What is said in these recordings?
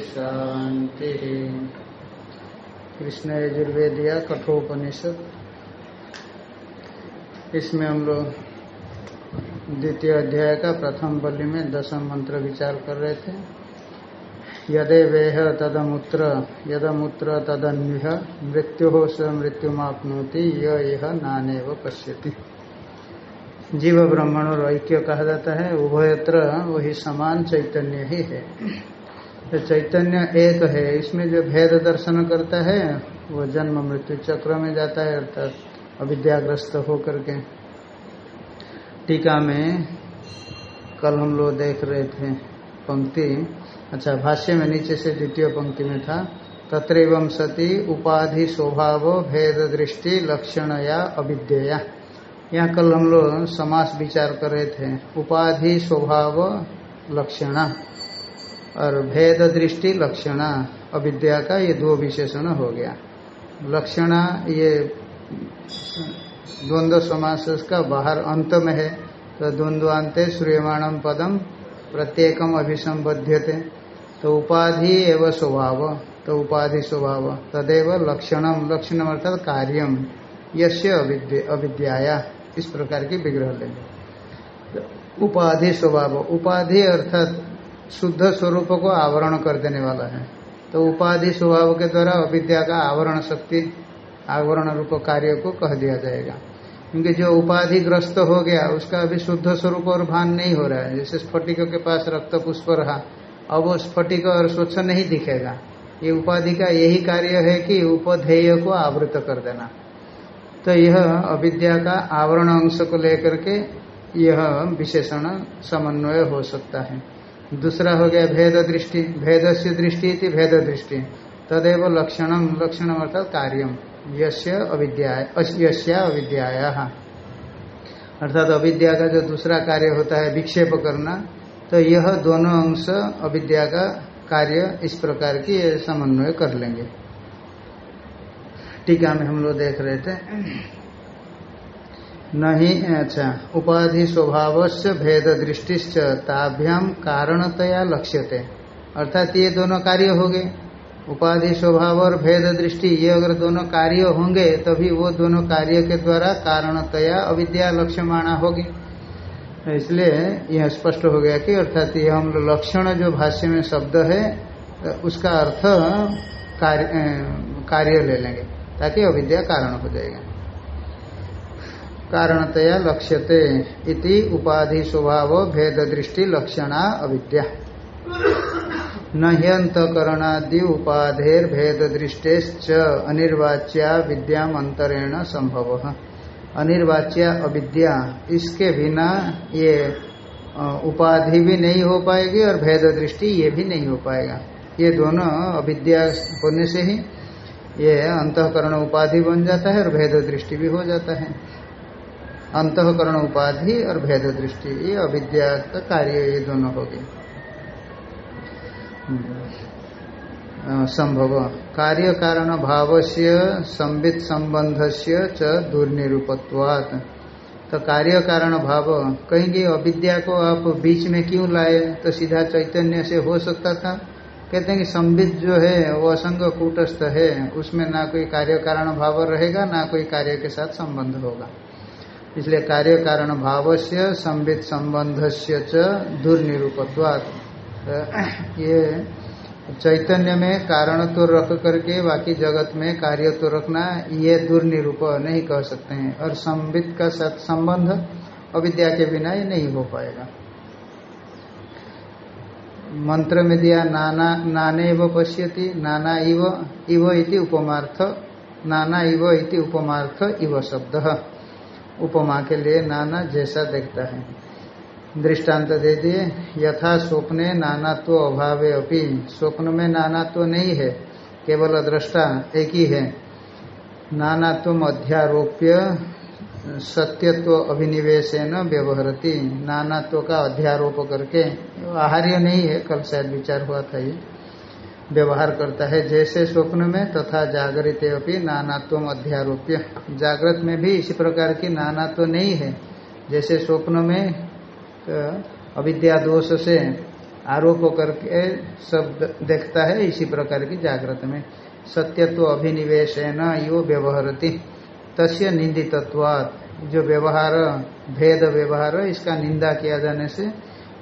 शांति कृष्ण यजुर्वेदिया कठोपनिषद। इसमें हम लोग द्वितीय अध्याय का प्रथम बलि में दसम मंत्र विचार कर रहे थे। यदे वेह तदमुत्र, यदमुत्र तदन्विह मृत्यु स मृत्युमापनोति यह नाने व पश्यति। जीव ब्रह्मण और ऐक्य कहा जाता है, उभयत्र वही समान चैतन्य ही है। तो चैतन्य एक है। इसमें जो भेद दर्शन करता है, वो जन्म मृत्यु चक्र में जाता है, अर्थात अविद्याग्रस्त होकर के। टीका में कल हम लोग देख रहे थे पंक्ति। अच्छा भाष्य में नीचे से द्वितीय पंक्ति में था। तत्रैवं सती उपाधि स्वभाव भेद दृष्टि लक्षण या अविद्या यहाँ कल हम लोग समास विचार कर रहे थे। उपाधि स्वभाव लक्षणा। और भेद दृष्टि लक्षणा अविद्या का ये दो विशेषण हो गया। लक्षणा ये द्वंद्व समास का बाहर अंत में है तो द्वंद्वान्ते श्रूयमाणम पदम प्रत्येकम अभिसंबध्यते। तो उपाधि एवं स्वभाव तो उपाधि स्वभाव, तदेव लक्षणम लक्षणम अर्थात कार्यम यश्य अविद्या इस प्रकार की विग्रह लेंगे उपाधि स्वभाव, उपाधि अर्थात शुद्ध स्वरूप को आवरण कर देने वाला है। तो उपाधि स्वभाव के द्वारा अविद्या का आवरण शक्ति, आवरण रूप कार्य को कह दिया जाएगा। क्योंकि जो उपाधि ग्रस्त हो गया, उसका अभी शुद्ध स्वरूप और भान नहीं हो रहा है। जैसे स्फटिक के पास रक्त पुष्प रहा, अब वो स्फटिक और स्वच्छ नहीं दिखेगा। ये उपाधि का यही कार्य है कि उपधेय को आवृत कर देना। तो यह अविद्या का आवरण अंश को लेकर के यह विशेषण समन्वय हो सकता है। दूसरा हो गया भेद दृष्टि भेद से दृष्टि भेद दृष्टि तदेव लक्षणम लक्षण अर्थात कार्यम यश्य अविद्या अर्थात अविद्या का जो दूसरा कार्य होता है, विक्षेप करना तो यह दोनों अंश अविद्या का कार्य इस प्रकार की समन्वय कर लेंगे। टीका में हम लोग देख रहे थे। नहीं अच्छा उपाधि स्वभाव से भेद दृष्टिश्च ताभ्याम कारणतया लक्ष्यते। अर्थात ये दोनों कार्य हो गए उपाधि स्वभाव और भेद दृष्टि ये अगर दोनों कार्य होंगे तभी वो दोनों कार्य के द्वारा कारणतया अविद्या लक्ष्यमाणा होगी। इसलिए यह स्पष्ट हो गया कि अर्थात ये हम लक्षण जो भाष्य में शब्द है उसका अर्थ कार्य, कार्य ले लेंगे ताकि अविद्या कारण हो जाएगा। कारणतया लक्ष्यते इति उपाधि स्वभाव भेद दृष्टि लक्षणा अविद्या। नह्यंतकरणादि उपाधेर भेद दृष्टेश्च अनिर्वाच्या विद्याम अंतरेण संभव अनिर्वाच्या अविद्या, इसके बिना ये उपाधि भी नहीं हो पाएगी और भेद दृष्टि ये भी नहीं हो पाएगा। ये दोनों अविद्या होने से ही ये अंतकरण उपाधि बन जाता है और भेद दृष्टि भी हो जाता है। अंतकरण उपाधि और भेद दृष्टि, ये अविद्या का कार्य ये दोनों हो गए। संभव। कार्य कारण भाव से संबित संबंध से च दुर्निरूपत्वात्। तो कार्य कारण भाव कहेंगे अविद्या को आप बीच में क्यों लाए? तो सीधा चैतन्य से हो सकता था। कहते हैं कि संबित जो है, वो असंग कूटस्थ है, उसमें ना कोई कार्य कारण भाव रहेगा, ना कोई कार्य के साथ संबंध होगा। इसलिए कार्य कारण भाव से संबित संबंध से च ये चैतन्य में कारण तो रख करके, बाकी जगत में कार्य तो रखना, ये दुर्निरूप नहीं कह सकते हैं। और संबित का साथ संबंध अविद्या के बिना ये नहीं हो पाएगा। मंत्र में दिया, नाना, नाने व पश्यति, नाना इव इव इति उपमार्थ, नाना इव इति उपमार्थ इव शब्द। उपमा के लिए नाना जैसा देखता है। दृष्टांत दे दिए, यथा स्वप्ने नानात्व अभावे अपनी स्वप्न में नानात्व नहीं है, केवल दृष्टा एक ही है। नानात्व अध्यारोप्य सत्यत्व अभिनिवेशन व्यवहरती। नानात्व का अध्यारोप करके आहार्य नहीं है, कल शायद विचार हुआ था ये। व्यवहार करता है। जैसे स्वप्न में तथा जागृत अपनी नानात्व अध्यारोप्य। जागृत में भी इसी प्रकार की नानात्व नहीं है। जैसे स्वप्न में तो अविद्या दोष से आरोप करके सब देखता है, इसी प्रकार की जागृत में। सत्यत्व अभिनिवेश न यो व्यवहारती। तस्य निंदितत्वात्। जो व्यवहार, भेद व्यवहार, इसका निंदा किया जाने से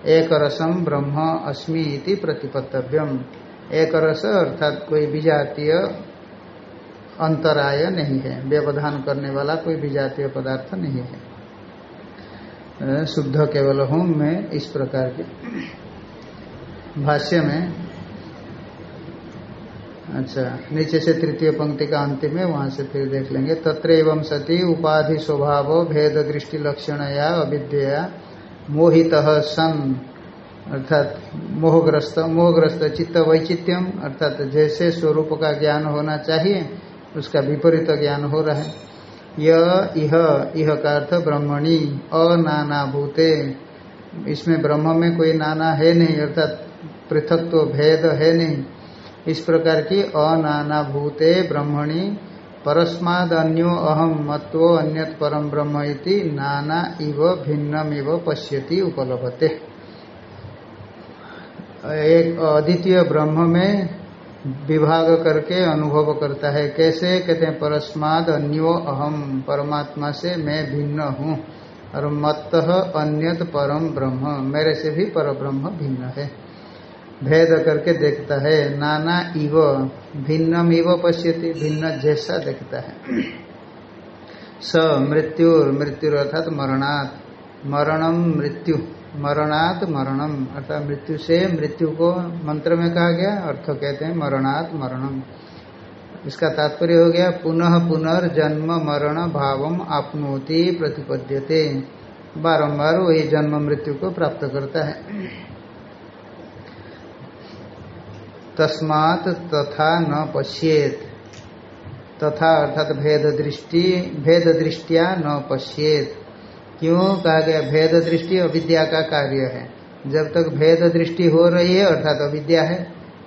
एक रसम ब्रह्म अस्मी इति प्रतिपत्तव्यम। एक रस अर्थात कोई विजातीय अंतराय नहीं है। व्यवधान करने वाला कोई विजातीय पदार्थ नहीं है। शुद्ध केवल हूँ मैं इस प्रकार के। भाष्य में अच्छा नीचे से तृतीय पंक्ति का अंतिम है, वहाँ से फिर देख लेंगे। तत्र एवं सती उपाधि स्वभाव भेद दृष्टि लक्षण या अविद्या मोहित सन अर्थात मोहग्रस्त मोहग्रस्त चित्त वैचित्यम अर्थात जैसे स्वरूप का ज्ञान होना चाहिए, उसका विपरीत ज्ञान हो रहा है। यह इह इह का अर्थ ब्रह्मणी अनाना भूते इसमें ब्रह्म में कोई नाना है नहीं, अर्थात पृथक तो भेद है नहीं। इस प्रकार की अनाना भूते ब्रह्मणि परस्माद अन्यो अहम मत्व अन्यत परम ब्रह्म इति नाना इव भिन्नम इव पश्यति उपलभते। एक अद्वितीय ब्रह्म में विभाग करके अनुभव करता है। कैसे? कहते हैं, परस्माद अन्यो अहम परमात्मा से मैं भिन्न हूँ। और मत अन्यत परम ब्रह्म, मेरे से भी पर ब्रह्म भिन्न है। भेद करके देखता है, नाना इव, भिन्नम इव पश्यति, भिन्न जैसा देखता है। स मृत्यु मृत्यु अर्थात मरणात्, मरणम मृत्यु। मरणात् मरणम। अर्थात मृत्यु से मृत्यु को मंत्र में कहा गया, अर्थ कहते हैं मरणात् मरणम। इसका तात्पर्य हो गया, पुनः पुनर्जन्म मरण भावम आपनोति प्रतिपद्यते। बारंबार वही जन्म मृत्यु को प्राप्त करता है। तस्मात तथा न पश्येत। तथा अर्थात भेद दृष्टि भेद दृष्टिया न पश्येत। क्यों कहा गया? भेद दृष्टि अविद्या का कार्य है। जब तक भेद दृष्टि हो रही है, अर्थात अविद्या है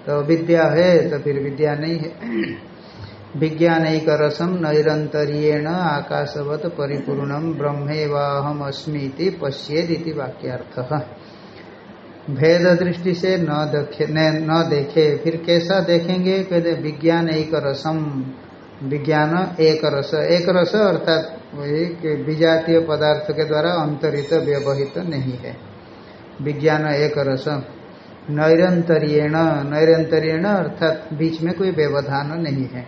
तो अविद्या है तो फिर विद्या नहीं है। विज्ञान एक रसम नैरंतरियण आकाशवत परिपूर्णम ब्रह्मेवाहम अस्मी पश्येद वाक्यार्थ। भेद दृष्टि से न देखे न देखे, फिर कैसा देखेंगे? कहते विज्ञान एक रसम विज्ञान एक रस एक रस अर्थात वही विजातीय पदार्थ के द्वारा अंतरित व्यवहित नहीं है। विज्ञान एक रस। नैरंतरियण नैरंतरियण अर्थात बीच में कोई व्यवधान नहीं है।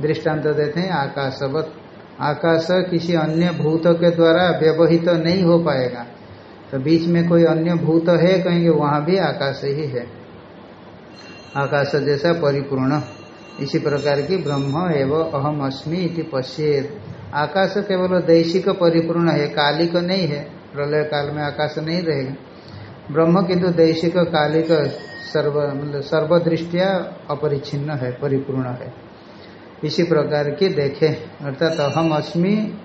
दृष्टांत तो देते हैं, आकाशवत। आकाश किसी अन्य भूत के द्वारा व्यवहित तो नहीं हो पाएगा। तो बीच में कोई अन्य भूत है, कहेंगे वहाँ भी आकाश ही है। आकाश जैसा परिपूर्ण। इसी प्रकार की ब्रह्म एवं अहम अस्मि इति पश्चेद आकाश केवल दैशिक परिपूर्ण है, कालिक नहीं है, प्रलय काल में आकाश नहीं रहेगा। ब्रह्म किंतु दैशिक, कालिक, सर्व मतलब सर्वदृष्टिया अपरिच्छिन्न है, परिपूर्ण है। इसी प्रकार की देखे, अर्थात अहम अस्मि,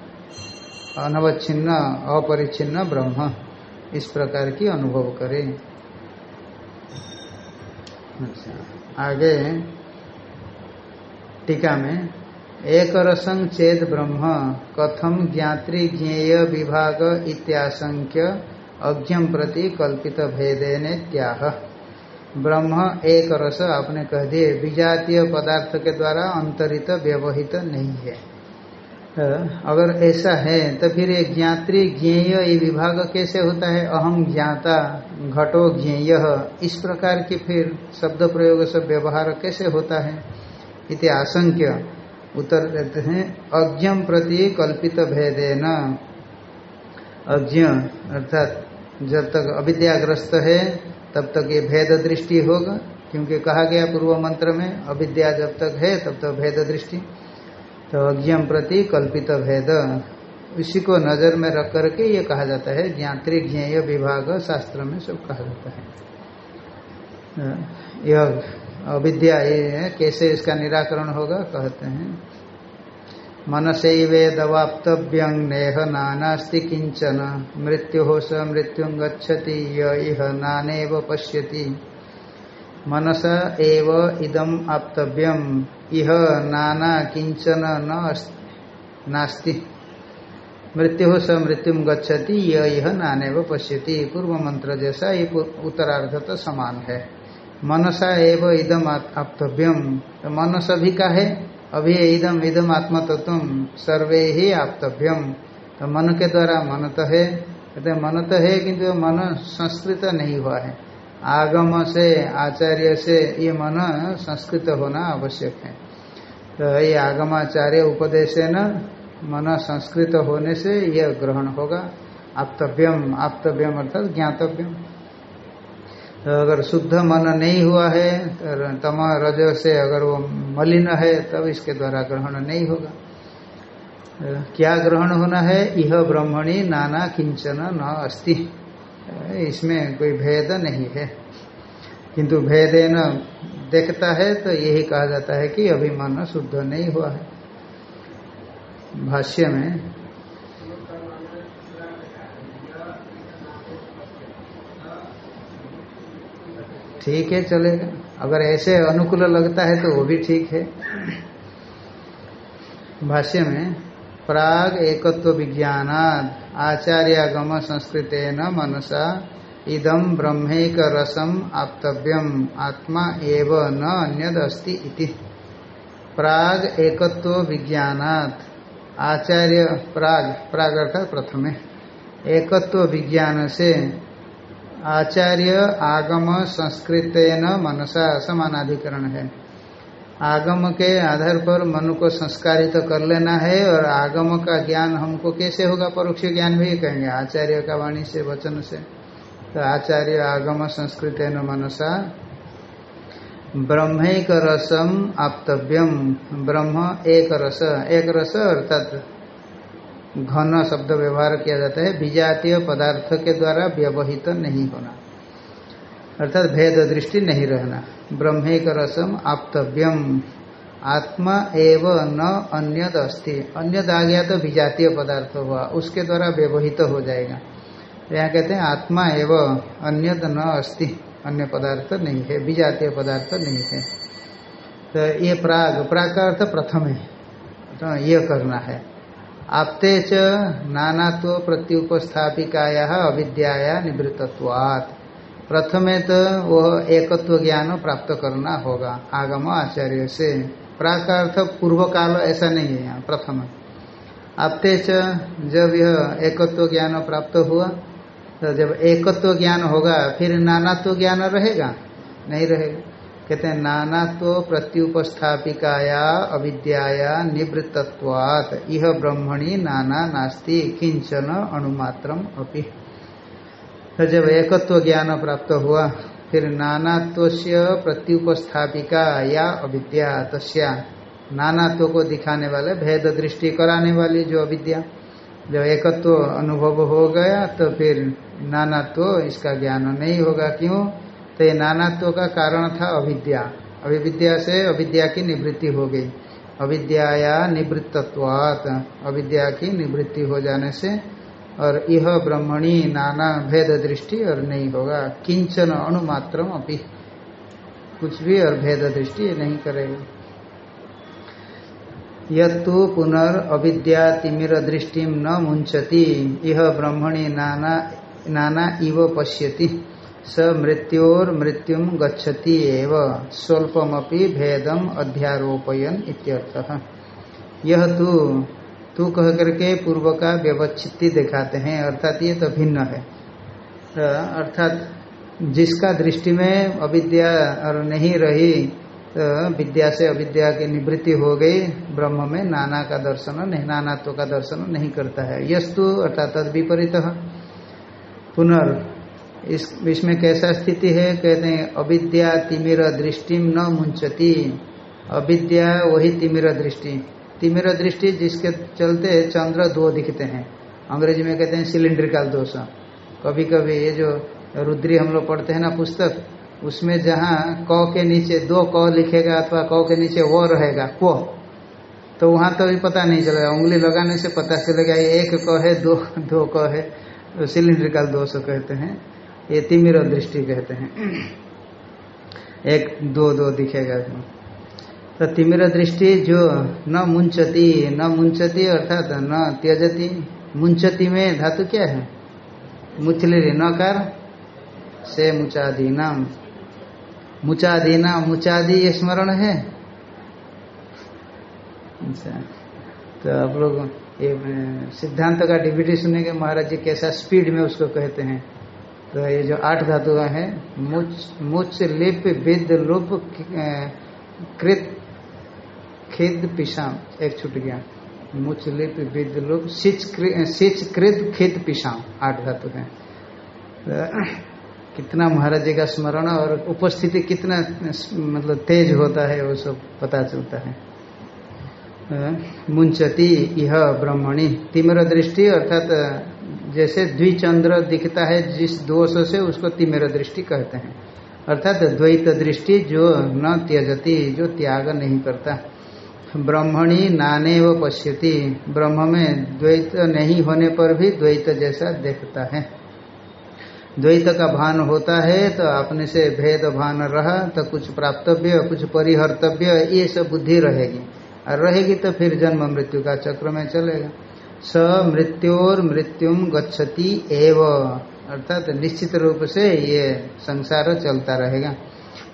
अनवच्छिन्न, अपरिच्छिन्न ब्रह्म, इस प्रकार की अनुभव करें। अच्छा आगे टीका में एक रसंग चेद ब्रह्म कथम ज्ञात्री ज्ञेय विभाग इत्याशंक्य अज्ञम प्रति कल्पित भेदेने त्याह। ब्रह्म एक रस आपने कह दिए, विजातीय पदार्थ के द्वारा अंतरित व्यवहित नहीं है। अगर ऐसा है तो फिर ये ज्ञात्री ज्ञेय ये विभाग कैसे होता है? अहम ज्ञाता, घटो ज्ञेय। इस प्रकार की फिर शब्द प्रयोग से व्यवहार कैसे होता है? इति आशंक्य। उत्तर देते हैं अज्ञम प्रति कल्पित भेदे न अज्ञ, अर्थात जब तक अविद्याग्रस्त है, तब तक ये भेद दृष्टि होगा, क्योंकि कहा गया पूर्व मंत्र में, अविद्या जब तक है, तब तक भेद दृष्टि। तो अज्ञम प्रति कल्पित भेद। इसी को नज़र में रख करके ये कहा जाता है, ज्ञात्री ज्ञेय विभाग शास्त्र में सब कहा जाता है। यह अविद्या ये कैसे इसका निराकरण होगा, कहते हैं। मन से वेदवाप्तव्यं नेह नानास्ति किंचन मृत्यु हो स मृत्यु गच्छति यह नानेव पश्यति। मनस एव इदम आप्तव्यम इह नाना किंचन नास्ति। मृत्यु स मृत्यु गच्छति यह यह नाने पश्यति। पूर्व मंत्र जैसा ये उत्तरार्ध तो समान है। मनसा एव इदम आप्तव्यम। तो मनस भी का है, अभी इदम इदम आत्म तत्व सर्वे ही आप्तव्यम। तो मन के द्वारा मन तो है कहते मन तो है किंतु मन संस्कृत नहीं हुआ है। आगम से, आचार्य से ये मन संस्कृत होना आवश्यक है। तो ये आगमाचार्य उपदेश न, मन संस्कृत होने से यह ग्रहण होगा। आप्तव्यम आप्तव्यम अर्थात ज्ञातव्यम। तो अगर शुद्ध मन नहीं हुआ है तो तम रज से अगर वो मलिन है, तब इसके द्वारा ग्रहण नहीं होगा। क्या ग्रहण होना है? यह ब्रह्मणी नाना किंचन न अस्ति। इसमें कोई भेद नहीं है। किंतु भेद न देखता है तो यही कहा जाता है कि अभी मन शुद्ध नहीं हुआ है। भाष्य में ठीक है, चलेगा। अगर ऐसे अनुकूल लगता है तो वो भी ठीक है। भाष्य में, प्राग एकत्व विज्ञानाद आचार्यागम संस्कृत न मनसा इदम ब्रह्मैक रसम आप्तव्यम, आत्मा एव न अन्यद अस्ति इति। प्राग एकत्व विज्ञानात आचार्य, प्राग प्राग अर्थात प्रथमे। एकत्व विज्ञान से आचार्य आगम संस्कृत मनसा समानाधिकरण है। आगम के आधार पर मन को संस्कारित तो कर लेना है और आगम का ज्ञान हमको कैसे होगा? परोक्ष ज्ञान भी कहेंगे, आचार्य का वाणी से, वचन से। तो आचार्य आगम संस्कृत न मनसा ब्रह्मिक रसम आप्तव्यम। ब्रह्म एक रस एक रस अर्थात घन शब्द व्यवहार किया जाता है विजातीय पदार्थ के द्वारा व्यवहित नहीं होना। अर्थात भेद दृष्टि नहीं रहना। ब्रह्मिक रसम आप्तव्यम। आत्मा एव न अन्य अस्ति। अन्य आ गया तो विजातीय पदार्थ हुआ, उसके द्वारा व्यवहित हो जाएगा। यहाँ कहते हैं, आत्मा एव अन्य न अस्ति। अन्य पदार्थ नहीं है विजातीय पदार्थ नहीं है। तो ये प्राग प्राग का अर्थ प्रथम है। तो ये करना है। आपते च नानात्व प्रत्युपस्थापिकाया अविद्याया निवृत्तत्वात्। प्रथमे तो वह एकत्व ज्ञान प्राप्त करना होगा, आगम आचार्य से। प्राकार्थ पूर्व काल ऐसा नहीं है यहाँ, प्रथम। आपते च जब यह एकत्व ज्ञान प्राप्त हुआ तो जब एकत्व ज्ञान होगा, फिर नानात्व ज्ञान रहेगा? नहीं रहेगा। कहते हैं, नाना तो प्रत्युपस्थापिकाया, अविद्याया निवृत्तत्वात्। यह ब्रह्मणी नाना नास्ति किंचन अणुमात्रम अपि। तो जब एकत्व ज्ञान प्राप्त हुआ, फिर नानात्व से प्रत्युपस्थापिका या अविद्या, तस्या नानात्व को दिखाने वाले, भेद दृष्टि कराने वाली जो अविद्या, जब एकत्व अनुभव हो गया तो फिर नानात्व इसका ज्ञान नहीं होगा। क्यों? तो ये नानात्व का कारण था अविद्या। अविद्या से अविद्या की निवृत्ति हो गई। अविद्या या निवृत्तत्वात। अविद्या की निवृत्ति हो जाने से और यह ब्रह्मणी नाना भेद दृष्टि और नहीं होगा। किंचन अणुमात्रम अपि। कुछ भी और भेद दृष्टि नहीं करेगा। यू पुनर् अविद्या तिमिर दृष्टि न मुंचती यह ब्रह्मणी नाना नाना इव पश्यति। स मृत्योर मृत्युम गच्छति एव। स्वल्पमपि भेदम अध्यारोपयन यह तू तू कह करके पूर्व का व्यवच्छित्ति दिखाते हैं, अर्थात ये तो भिन्न है। अर्थात जिसका दृष्टि में अविद्या और नहीं रही तो विद्या से अविद्या की निवृत्ति हो गई, ब्रह्म में नाना का दर्शन नहीं, नानात्व का दर्शन नहीं करता है। यस्तु अर्थात तद विपरीत पुनर् इस इसमें कैसा स्थिति है? कहते हैं, अविद्या तिमिर दृष्टि न मुंचती अविद्या वही तिमिर दृष्टि। तिमिर दृष्टि जिसके चलते चंद्र दो दिखते हैं। अंग्रेज़ी में कहते हैं, सिलिंड्रिकल दोष। कभी कभी ये जो रुद्री हम लोग पढ़ते हैं ना पुस्तक, उसमें जहाँ क के नीचे दो क लिखेगा अथवा क के नीचे वो रहेगा, को। तो वहाँ तो भी पता नहीं चलेगा। उंगली लगाने से पता चलेगा, ये एक क है, दो दो क है। सिलिंड्रिकल दोष कहते हैं। ये तिमिर दृष्टि कहते हैं। एक, दो दो दिखेगा तो तिमिर दृष्टि जो न मुंचती न मुंचती अर्थात न त्यजती, मुंचती में धातु क्या है? मुचली नकार से मुचादीना मुचादीना मुचादी नाम मुचादी ये स्मरण है? अच्छा। तो आप लोग ये, सिद्धांत का डिबिटी सुनेंगे, महाराज जी, कैसा स्पीड में उसको कहते हैं। तो ये जो आठ धातु है मुच मुच लिप, विद लुप कृत, खिद, पिशाम। एक छूट गया। मुच लिप, विद लुप सिच कृत, खिद, पिशाम। आठ धातु है। तो कितना महाराज जी का स्मरण और उपस्थिति कितना मतलब तेज होता है, वो सब पता चलता है। मुंचती यह ब्रह्मणी। तिमर दृष्टि, अर्थात जैसे द्विचंद्र दिखता है जिस दोष से, उसको तिमेर दृष्टि कहते हैं। अर्थात द्वैत दृष्टि जो न त्यजती, जो त्याग नहीं करता। ब्रह्मणी नाने व पश्यति। ब्रह्म में द्वैत नहीं होने पर भी द्वैत जैसा देखता है। द्वैत का भान होता है तो अपने से भेद भान रहा तो कुछ प्राप्तव्य, कुछ परिहर्तव्य, ये सब बुद्धि रहेगी। और रहेगी तो फिर जन्म मृत्यु का चक्र में चलेगा। स मृत्योर मृत्युम गच्छति एव। अर्थात निश्चित रूप से ये संसार चलता रहेगा।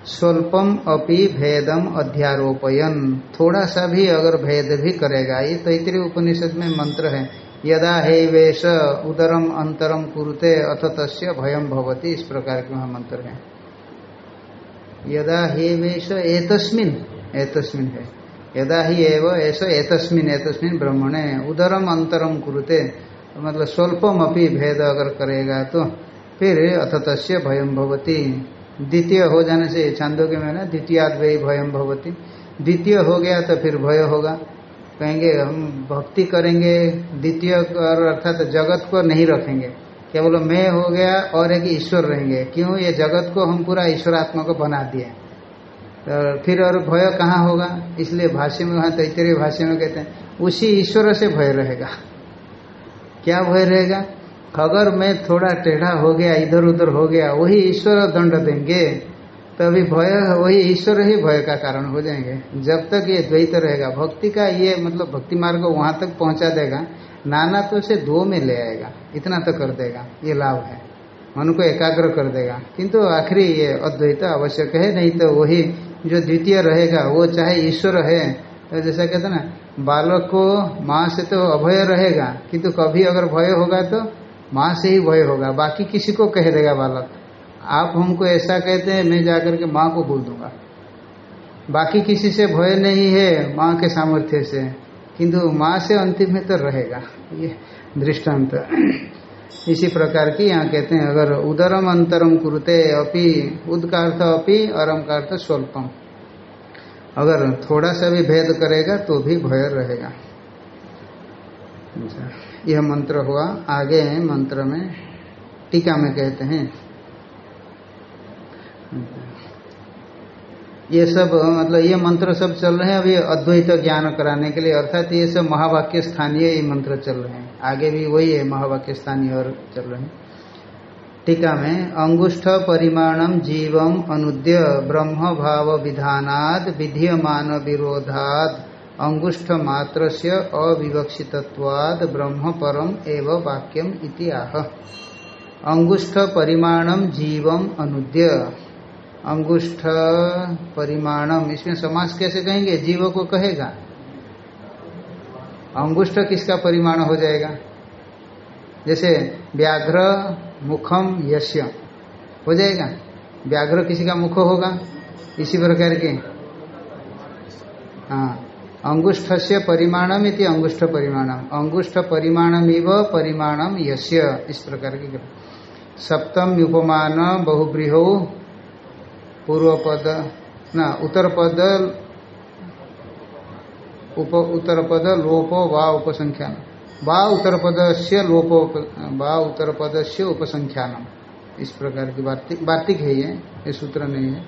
स्वल्पम अपि भेदम अध्यारोपयन। थोड़ा सा भी अगर भेद भी करेगा, ये तैतरी उपनिषद में मंत्र है। यदा हे वेश, उदरम अंतरम कुरुते, अथ तस्य भयम भवती। इस प्रकार के वहाँ मंत्र है। यदा हे वेश, एतस्मिन एतस्मिन है। यदा ही एव ऐसा एतस्मिन एतस्मिन ब्रह्मणे उदरम अंतरम कुरुते। मतलब स्वल्पम अपनी भेद अगर करेगा तो फिर अथ तस्य भयम भवती। द्वितीय हो जाने से छांदोग्य में ना द्वितीयाद वही भयम भवती। द्वितीय हो गया तो फिर भय होगा। कहेंगे, हम भक्ति करेंगे, द्वितीय और अर्थात जगत को नहीं रखेंगे। केवल मैं हो गया और एक ईश्वर रहेंगे। क्यों? ये जगत को हम पूरा ईश्वरात्मा को बना दिए। तो फिर और भय कहाँ होगा? इसलिए भाष्य में वहाँ तैतरीय भाष्य में कहते हैं, उसी ईश्वर से भय रहेगा। क्या भय रहेगा? अगर मैं थोड़ा टेढ़ा हो गया, इधर उधर हो गया, वही ईश्वर दंड देंगे तो अभी भय, वही ईश्वर ही भय का कारण हो जाएँगे। जब तक ये द्वैत रहेगा, भक्ति का ये मतलब भक्ति मार्ग वहाँ तक पहुँचा देगा, नाना तो से दो में ले आएगा, इतना तो कर देगा, ये लाभ है। मन को एकाग्र कर देगा, किंतु आखिरी ये अद्वैत आवश्यक है, नहीं तो वही जो द्वितीय रहेगा, वो चाहे ईश्वर है तो जैसा कहते ना, बालक को माँ से तो अभय रहेगा, किंतु कभी अगर भय होगा तो माँ से ही भय होगा, बाकी किसी को कह देगा बालक। आप हमको ऐसा कहते हैं, मैं जाकर के माँ को बोल दूँगा। बाकी किसी से भय नहीं है माँ के सामर्थ्य से, किंतु माँ से अंतिम में तो रहेगा, ये दृष्टांत। इसी प्रकार की यहाँ कहते हैं अगर उदरम अंतरम कुरुते अपि उद का अर्थ अपि अरम का अर्थ स्वल्पम। अगर थोड़ा सा भी भेद करेगा तो भी भय रहेगा। अच्छा, यह मंत्र हुआ आगे मंत्र में टीका में कहते हैं। ये सब मतलब ये मंत्र सब चल रहे हैं अभी अद्वैत ज्ञान कराने के लिए, अर्थात ये सब महावाक्य स्थानीय ये मंत्र चल रहे हैं। आगे भी वही है, महावाक्य स्थानीय और चल रहे हैं। टीका में, अंगुष्ठ परिमाणम जीवम अनुद्य ब्रह्म भाव विधानाद विधीयमान विरोधाद अंगुष्ठ मात्र से अविवक्षितवाद ब्रह्म परम एवं वाक्यम इति आह। अंगुष्ठ परिमाणम जीवम अनुद्य अंगुष्ठ परिमाणम। इसमें समास कैसे कहेंगे? जीव को कहेगा। अंगुष्ठ किसका परिमाण हो जाएगा? जैसे व्याघ्र मुखम यश्य। हो जाएगा? व्याघ्र किसी का मुख होगा? इसी प्रकार के। हाँ। अंगुष्ठ से परिमाणम इति अंगुष्ठ परिमाणम। अंगुष्ठ परिमाणम इव परिमाणम यश्य। इस प्रकार की। सप्तम उपमान बहुब्रीहो पूर्व पद ना उत्तर पद उप उत्तर पद लोपो, वा उपसंख्यान वा उत्तर पद से लोपो, वा उत्तर पद से उपसंख्यान इस प्रकार की वार्तिक है ये ये सूत्र नहीं है।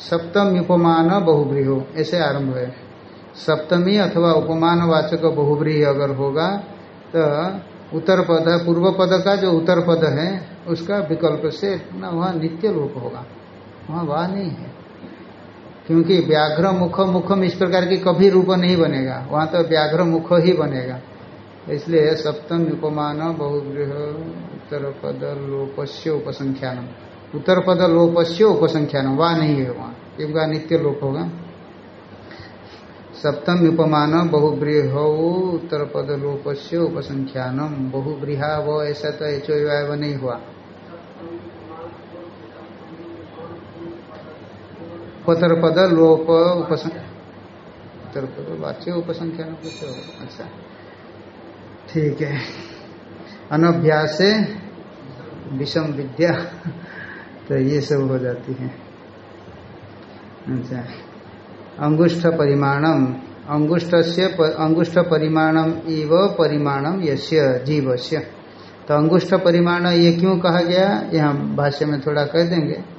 सप्तम उपमान बहुब्रीहो, ऐसे आरंभ है। सप्तमी अथवा उपमान वाचक बहुब्रीह अगर होगा तो उत्तर पद पूर्व पद का जो उत्तर पद है, उसका विकल्प से, ना, वहाँ नित्य लोप होगा। वहाँ वाह नहीं है। क्योंकि व्याघ्र मुख मुखम इस प्रकार की कभी रूप नहीं बनेगा। वहाँ तो व्याघ्र मुख ही बनेगा। इसलिए सप्तम उपमान बहुगृह उत्तर पद लोपस्य उपसंख्यान उत्तर पद लोपस्य उपसंख्यान वह नहीं है वहाँ। क्योंकि नित्य लोप होगा। सप्तम उपमान बहुब्रीह उत्तर पद लोपस्य उपसंख्यानम। बहुब्रीहा वो ऐसा तो एच नहीं हुआ। उत्तर पद लोप पद वाच्य उपसंख्यान कुछ अच्छा। ठीक है। अनभ्यास विषम विद्या। तो ये सब हो जाती है। अच्छा। अंगुष्ठ परिमाणम। अंगुष्ठ से अंगुष्ठ परिमाणम इव परिमाणम यश्य जीवस्य। तो अंगुष्ठ परिमाण ये क्यों कहा गया? यहाँ भाष्य में थोड़ा कह देंगे।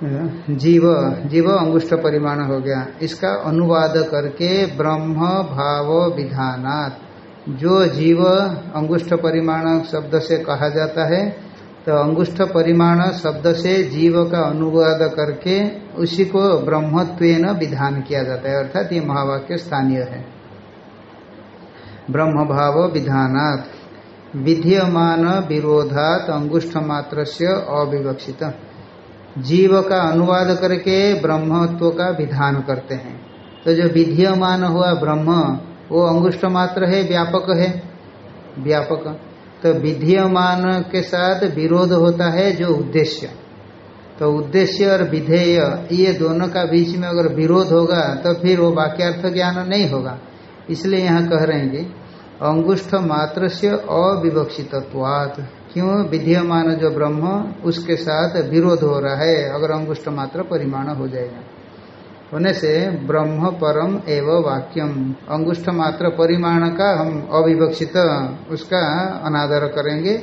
जीव जीव अंगुष्ठ परिमाण हो गया। इसका अनुवाद करके ब्रह्म भाव विधानात। जो जीव अंगुष्ठ परिमाण शब्द से कहा जाता है तो अंगुष्ठ परिमाण शब्द से जीव का अनुवाद करके उसी को ब्रह्मत्व विधान किया जाता है। अर्थात ये महावाक्य स्थानीय है। ब्रह्म भाव विधानात। विधीयमान विरोधात अंगुष्ठ मात्र से अविवक्षित। जीव का अनुवाद करके ब्रह्मत्व का विधान करते हैं। तो जो विधीयमान हुआ ब्रह्म, वो अंगुष्ठ मात्र है, व्यापक है? व्यापक। तो विधीयमान के साथ विरोध होता है जो उद्देश्य। तो उद्देश्य और विधेय, ये दोनों का बीच में अगर विरोध होगा तो फिर वो वाक्यार्थ ज्ञान नहीं होगा। इसलिए यहाँ कह रहे हैं कि अंगुष्ठ मात्र से अविवक्षितत्वात्। क्यों विधीयमान जो ब्रह्म, उसके साथ विरोध हो रहा है? अगर अंगुष्ठ मात्र परिमाण हो जाएगा। होने से ब्रह्म परम एवं वाक्यम। अंगुष्ठ मात्र परिमाण का हम अविवक्षित उसका अनादर करेंगे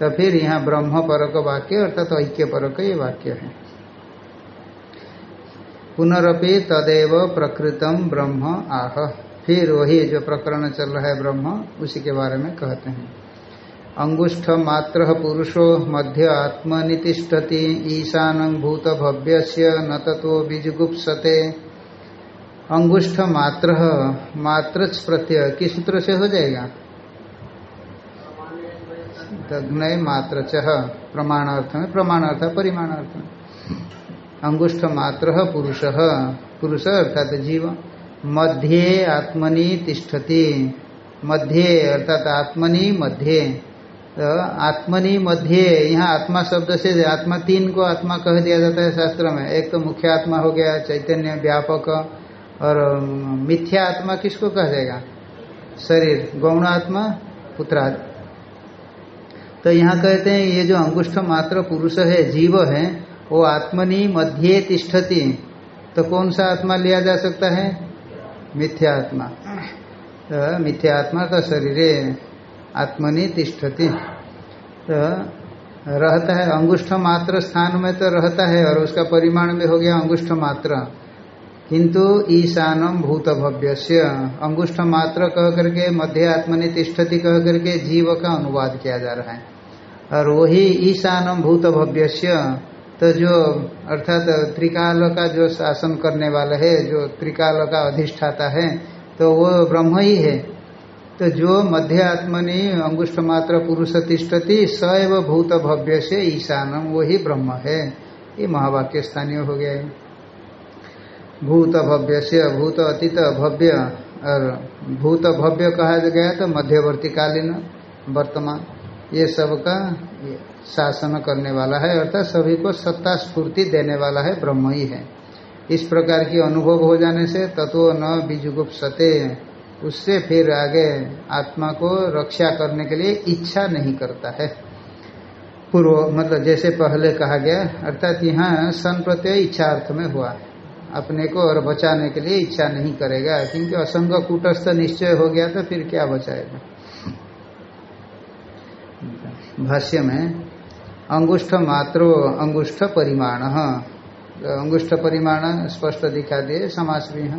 तो फिर यहाँ ब्रह्म परक वाक्य अर्थात ऐक्य परक ये वाक्य है। पुनरपि तदेव प्रकृतम ब्रह्म आह। फिर वही जो प्रकरण चल रहा है ब्रह्म, उसी के बारे में कहते हैं। अंगुष्ठ मात्र पुरुषो मध्य आत्मनितिष्ठति ईशान भूत भव्य न तत्व बीजगुप्सते। अंगुष्ठ मात्र मात्र प्रत्यय किस सूत्र से हो जाएगा? दग्नय मात्र प्रमाणार्थ में प्रमाणार्थ, परिमाणार्थ में। अंगुष्ठ मात्र पुरुष पुरुष अर्थात जीव, मध्य आत्मनि तिष्ठति। मध्य अर्थात आत्मनि मध्य। तो आत्मनि मध्य, यहाँ आत्मा शब्द से आत्मा तीन को आत्मा कह दिया जाता है शास्त्र में। एक तो मुख्य आत्मा हो गया, चैतन्य, व्यापक, और मिथ्या आत्मा किसको कहा जाएगा शरीर, गौण आत्मा पुत्रा तो यहाँ कहते हैं, ये जो अंगुष्ठ मात्र पुरुष है, जीव है, वो आत्मनि मध्य तिष्ठति। तो कौन सा आत्मा लिया जा सकता है? मिथ्या आत्मा। तो मिथ्या आत्मा का शरीर आत्मनि तिष्ठति। तो रहता है, अंगुष्ठ मात्र स्थान में तो रहता है और उसका परिमाण भी हो गया अंगुष्ठ मात्र। किंतु ईशानम भूत भव्य अंगुष्ठ मात्र कह करके, मध्य आत्मनि तिष्ठति कह करके जीव का अनुवाद किया जा रहा है। और वही ईशानम भूत भव्य तो जो अर्थात त्रिकाल का जो शासन करने वाला है, जो त्रिकाल का अधिष्ठाता है तो वो ब्रह्म ही है। तो जो मध्य आत्मनि अंगुष्ठ मात्र पुरुष तिष्ठति स एव भूत भव्य से ईशानम वही ब्रह्म है। ये महावाक्य स्थानीय हो गया है। भूत भव्य से भूत अतीत भव्य और भूत भव्य कहा गया तो मध्यवर्ती कालीन वर्तमान। ये सबका शासन करने वाला है, अर्थात सभी को सत्ता स्फूर्ति देने वाला है, ब्रह्म ही है। इस प्रकार की अनुभव हो जाने से तत्व न बीजुगुप्त सते। उससे फिर आगे आत्मा को रक्षा करने के लिए इच्छा नहीं करता है। पूर्व मतलब जैसे पहले कहा गया, अर्थात यहाँ सन प्रत्यय इच्छा अर्थ में हुआ। अपने को और बचाने के लिए इच्छा नहीं करेगा, क्योंकि असंग कूटस्थ निश्चय हो गया तो फिर क्या बचाएगा? भाष्य में, अंगुष्ठ मात्रो अंगुष्ठ परिमाण। अंगुष्ठ परिमाण स्पष्ट दिखा दिए समास भी है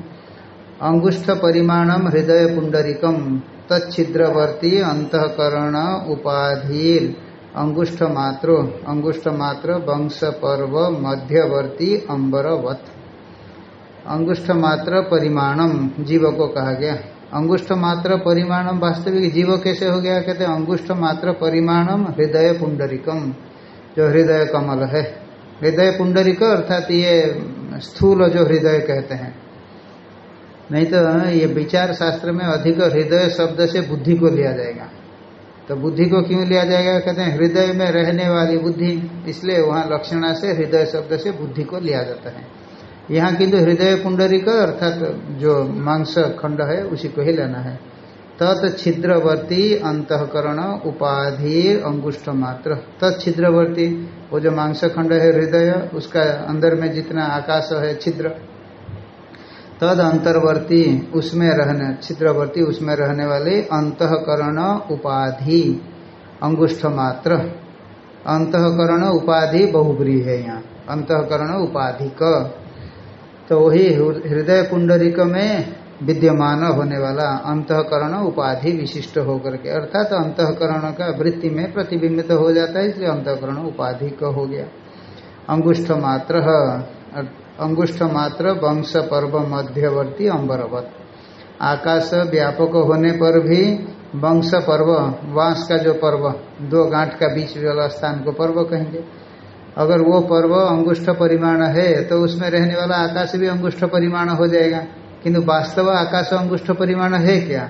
अंगुष्ठ परिमाणम हृदय पुंडरिकम तच्छिद्रवर्ती अंतकरण उपाधि अंगुष्ठ मात्रो अंगुष्ठ मात्र वंश पर्व मध्यवर्ती, अंबरवत। अंगुष्ठ मात्र परिमाणम जीव को कहा गया। अंगुष्ठ मात्र परिमाणम वास्तविक जीव कैसे हो गया? कहते अंगुष्ठ मात्र परिमाणम हृदय पुंडरिकम जो हृदय कमल है। हृदय पुंडरिक अर्थात ये स्थूल जो हृदय कहते हैं नहीं तो ये विचार शास्त्र में अधिक हृदय शब्द से बुद्धि को लिया जाएगा। तो बुद्धि को क्यों लिया जाएगा? कहते हैं, हृदय में रहने वाली बुद्धि, इसलिए वहाँ लक्षणा से हृदय शब्द से बुद्धि को लिया जाता है। यहाँ किंतु हृदय पुंडरी का अर्थात जो मांस खंड है, उसी को ही लेना है। तत्छिद्रवर्ती अंतकरण उपाधि अंगुष्ठ मात्र। तत्छिद्रवर्ती वो जो मांस खंड है हृदय, उसका अंदर में जितना आकाश है छिद्र तद अंतर्वर्ती, उसमें रहने, छिद्रवर्ती, उसमें रहने वाले अंतकरण उपाधि, अंगुष्ठ मात्र। अंतकरण उपाधि बहुग्री है यहाँ। अंतकरण उपाधि क तो वही हृदय पुंडरिक में विद्यमान होने वाला अंतकरण उपाधि विशिष्ट होकर के, अर्थात तो अंतकरण का वृत्ति में प्रतिबिंबित हो जाता है, इसलिए अंतकरण उपाधि का हो गया। अंगुष्ठ मात्र अंगुष्ठ मात्र, वंश, पर्व, मध्यवर्ती अम्बरवत आकाश व्यापक होने पर भी वंश, पर्व वांस का जो पर्व, दो गांठ का बीच वाला स्थान को पर्व कहेंगे। अगर वो पर्व अंगुष्ठ परिमाण है तो उसमें रहने वाला आकाश भी अंगुष्ठ परिमाण हो जाएगा। किंतु वास्तव आकाश अंगुष्ठ परिमाण है क्या?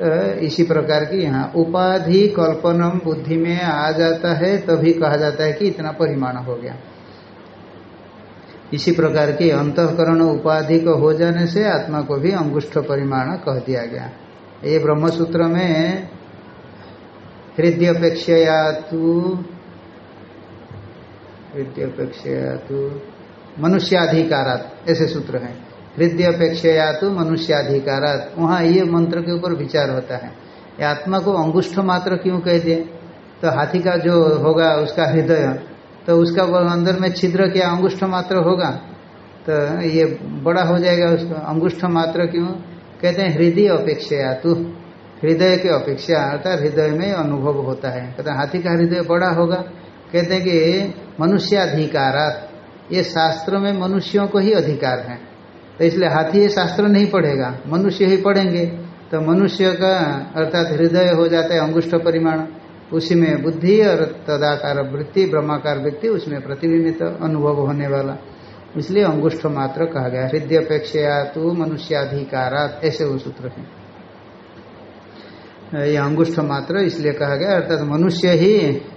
तो इसी प्रकार की यहाँ, उपाधि कल्पनम बुद्धि में आ जाता है, तभी कहा जाता है कि इतना परिमाण हो गया। इसी प्रकार की अंतकरण उपाधि को हो जाने से आत्मा को भी अंगुष्ठ परिमाण कह दिया गया। ये ब्रह्मसूत्र में हृदयपेक्षया तो मनुष्याधिकारात, ऐसे सूत्र है। हृदयपेक्षया तो मनुष्याधिकारात, वहाँ ये मंत्र के ऊपर विचार होता है। आत्मा को अंगुष्ठ मात्र क्यों कह दिए? तो हाथी का जो होगा, उसका हृदय तो उसका अंदर में छिद्र क्या अंगुष्ठ मात्र होगा। तो ये बड़ा हो जाएगा उसका। अंगुष्ठ मात्र क्यों? कहते हैं हृदय अपेक्षा तो। हृदय के अपेक्षा अर्थात हृदय में अनुभव होता है। कहते हैं हाथी का हृदय बड़ा होगा। कहते हैं कि मनुष्याधिकारात ये शास्त्र में मनुष्यों को ही अधिकार है। तो इसलिए हाथी ये शास्त्र नहीं पढ़ेगा। मनुष्य ही पढ़ेंगे। तो मनुष्य का अर्थात हृदय हो जाता है अंगुष्ठ परिमाण। उसी में बुद्धि और तदाकार वृत्ति ब्रह्माकार वृत्ति उसमें प्रतिबिंबित अनुभव होने वाला। इसलिए अंगुष्ठ मात्र कहा गया। हृदय अपेक्षा तो मनुष्याधिकारात ऐसे वो सूत्र है। ये अंगुष्ठ मात्र इसलिए कहा गया अर्थात मनुष्य ही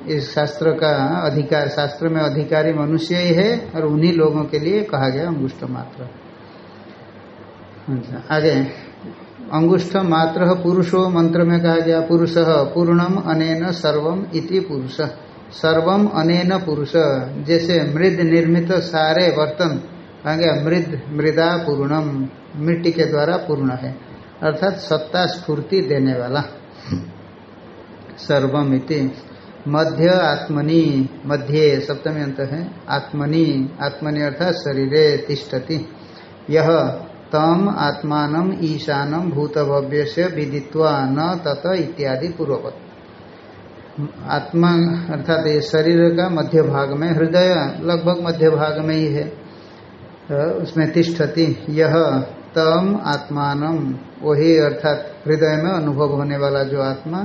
इस शास्त्र का अधिकार शास्त्र में अधिकारी मनुष्य ही है और उन्हीं लोगों के लिए कहा गया अंगुष्ठ मात्र। अच्छा, आगे। अंगुष्ठ मात्र पुरुषो, मंत्र में कहा गया, पुरुष पूर्णम अनेन सर्वम इति पुरुष। सर्वम अनेन पुरुष। जैसे मृद निर्मित सारे बर्तन कहा गया, मृद, मृदा, पूर्णम, मिट्टी के द्वारा पूर्ण है। अर्थात सत्ता स्फूर्ति देने वाला। सर्वम इति। मध्य आत्मनि, मध्य सप्तमी अंत है, आत्मनि आत्मनि अर्थात शरीरे तिष्ठति। यह तम आत्मान ईशानम भूतभव्य से विदित्वा न तत इत्यादि पूर्ववत। आत्मा अर्थात ये शरीर का मध्य भाग में हृदय लगभग मध्य भाग में ही है तो उसमें तिष्ठति, यह तम आत्मान वही अर्थात हृदय में अनुभव होने वाला जो आत्मा,